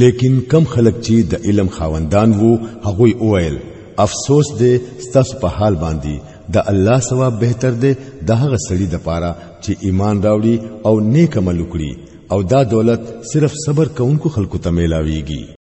لیکن کم خلک چې د علم خاوندان وو هغوی اویل افسوس دې ستاسو په حال باندې د الله ثواب بهتر دی د هغه سړي د پاره چې ایمان راوړي او نیک عمل وکړي او دا دولت صرف صبر کوونکو خلکو ته ملاويږي